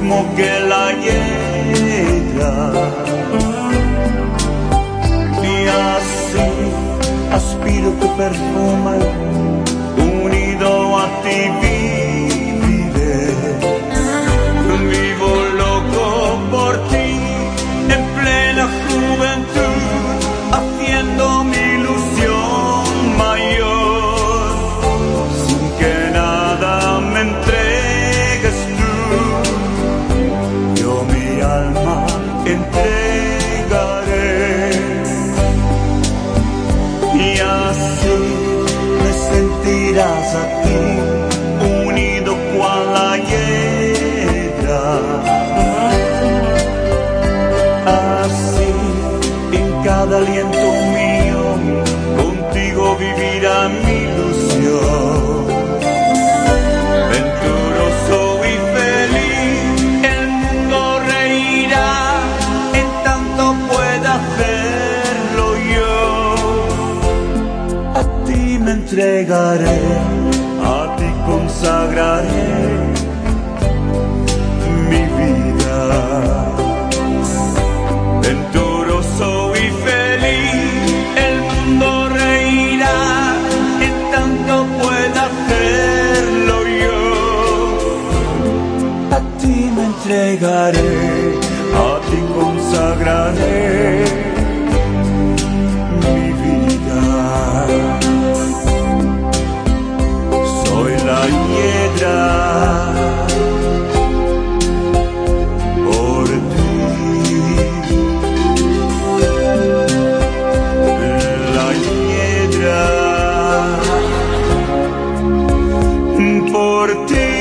mismo que la hiedra. Y así aspiro tu perfume, unido a ti así me sentirás a ti unido cual la. Así en cada aliento mío contigo vivirá mi entregaré, a ti consagraré mi vida. Venturoso y feliz, el mundo reirá en tanto pueda hacerlo yo. A ti me entregaré, a ti consagraré por ti.